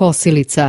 kosilica.